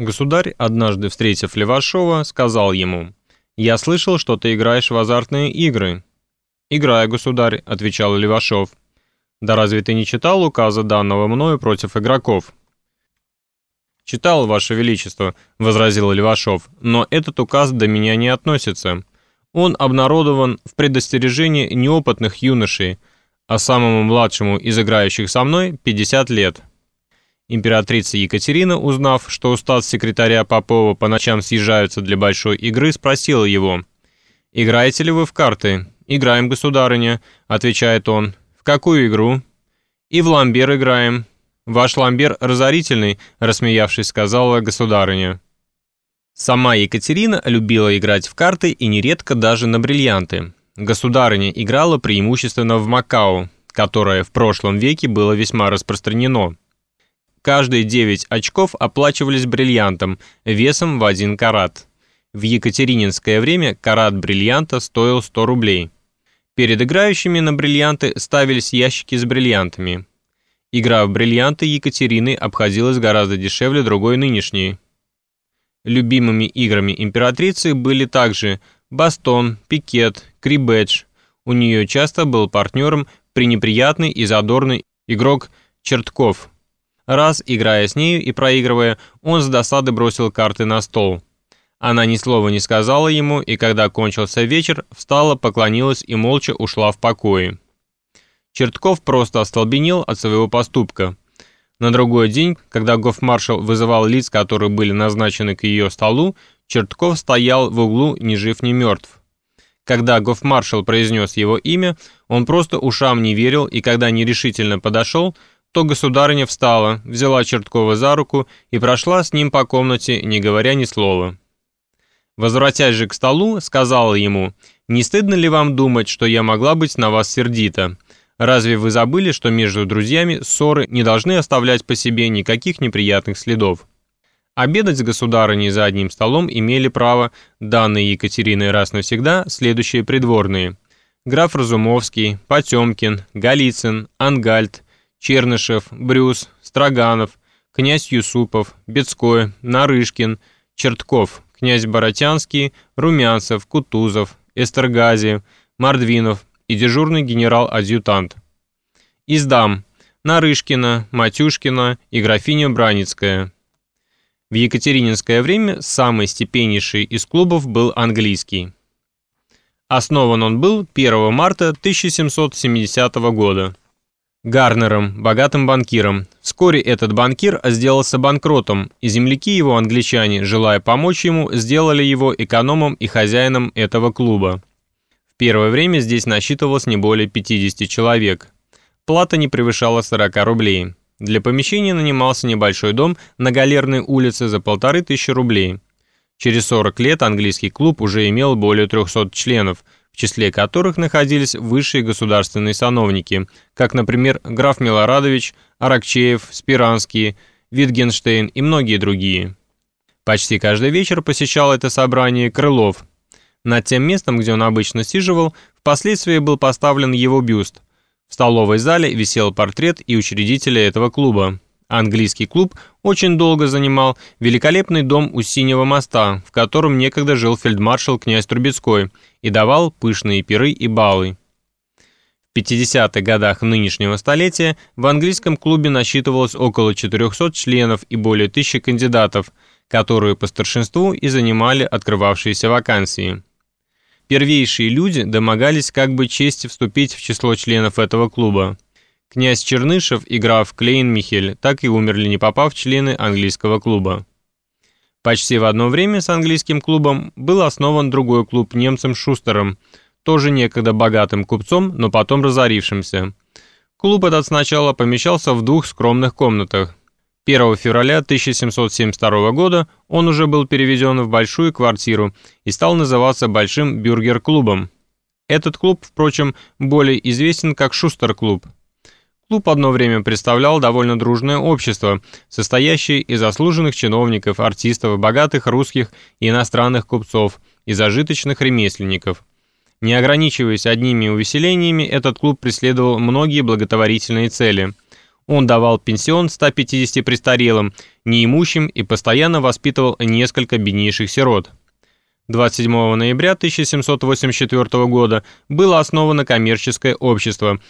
Государь, однажды встретив Левашова, сказал ему, «Я слышал, что ты играешь в азартные игры». «Играю, государь», — отвечал Левашов. «Да разве ты не читал указа данного мною против игроков?» «Читал, Ваше Величество», — возразил Левашов, «но этот указ до меня не относится. Он обнародован в предостережении неопытных юношей, а самому младшему из играющих со мной 50 лет». Императрица Екатерина, узнав, что у статс-секретаря Попова по ночам съезжаются для большой игры, спросила его, «Играете ли вы в карты?» «Играем, государыня», — отвечает он. «В какую игру?» «И в ламбер играем». «Ваш ламбер разорительный», — рассмеявшись, сказала государыня. Сама Екатерина любила играть в карты и нередко даже на бриллианты. Государыня играла преимущественно в Макао, которое в прошлом веке было весьма распространено. Каждые 9 очков оплачивались бриллиантом весом в 1 карат. В екатерининское время карат бриллианта стоил 100 рублей. Перед играющими на бриллианты ставились ящики с бриллиантами. Игра в бриллианты Екатерины обходилась гораздо дешевле другой нынешней. Любимыми играми императрицы были также бастон, пикет, крибедж. У нее часто был партнером пренеприятный и задорный игрок Чертков – Раз, играя с нею и проигрывая, он с досады бросил карты на стол. Она ни слова не сказала ему, и когда кончился вечер, встала, поклонилась и молча ушла в покое. Чертков просто остолбенел от своего поступка. На другой день, когда гофмаршал вызывал лиц, которые были назначены к ее столу, Чертков стоял в углу ни жив ни мертв. Когда гофмаршал произнес его имя, он просто ушам не верил, и когда нерешительно подошел, то государыня встала, взяла Черткова за руку и прошла с ним по комнате, не говоря ни слова. Возвратясь же к столу, сказала ему, «Не стыдно ли вам думать, что я могла быть на вас сердита? Разве вы забыли, что между друзьями ссоры не должны оставлять по себе никаких неприятных следов?» Обедать с государыней за одним столом имели право, данные Екатериной раз навсегда, следующие придворные. Граф Разумовский, Потемкин, Голицын, Ангальд – Чернышев, Брюс, Строганов, князь Юсупов, Бецкой, Нарышкин, Чертков, князь Боротянский, Румянцев, Кутузов, Эстергази, Мордвинов и дежурный генерал-адъютант. Из дам Нарышкина, Матюшкина и графиня Браницкая. В екатерининское время самый степеннейший из клубов был английский. Основан он был 1 марта 1770 года. Гарнером, богатым банкиром. Вскоре этот банкир сделался банкротом, и земляки его, англичане, желая помочь ему, сделали его экономом и хозяином этого клуба. В первое время здесь насчитывалось не более 50 человек. Плата не превышала 40 рублей. Для помещения нанимался небольшой дом на Галерной улице за полторы тысячи рублей. Через 40 лет английский клуб уже имел более 300 членов – числе которых находились высшие государственные сановники, как, например, граф Милорадович, Аракчеев, Спиранский, Витгенштейн и многие другие. Почти каждый вечер посещал это собрание Крылов. Над тем местом, где он обычно сиживал, впоследствии был поставлен его бюст. В столовой зале висел портрет и учредителя этого клуба. Английский клуб очень долго занимал великолепный дом у Синего моста, в котором некогда жил фельдмаршал князь Трубецкой и давал пышные пиры и балы. В 50-х годах нынешнего столетия в английском клубе насчитывалось около 400 членов и более тысячи кандидатов, которые по старшинству и занимали открывавшиеся вакансии. Первейшие люди домогались как бы чести вступить в число членов этого клуба. Князь Чернышев и граф Клейн-Михель так и умерли, не попав в члены английского клуба. Почти в одно время с английским клубом был основан другой клуб немцем Шустером, тоже некогда богатым купцом, но потом разорившимся. Клуб этот сначала помещался в двух скромных комнатах. 1 февраля 1772 года он уже был переведен в большую квартиру и стал называться Большим бюргер-клубом. Этот клуб, впрочем, более известен как Шустер-клуб – Клуб одно время представлял довольно дружное общество, состоящее из заслуженных чиновников, артистов, богатых русских и иностранных купцов и зажиточных ремесленников. Не ограничиваясь одними увеселениями, этот клуб преследовал многие благотворительные цели. Он давал пенсион 150 престарелым, неимущим и постоянно воспитывал несколько беднейших сирот. 27 ноября 1784 года было основано коммерческое общество,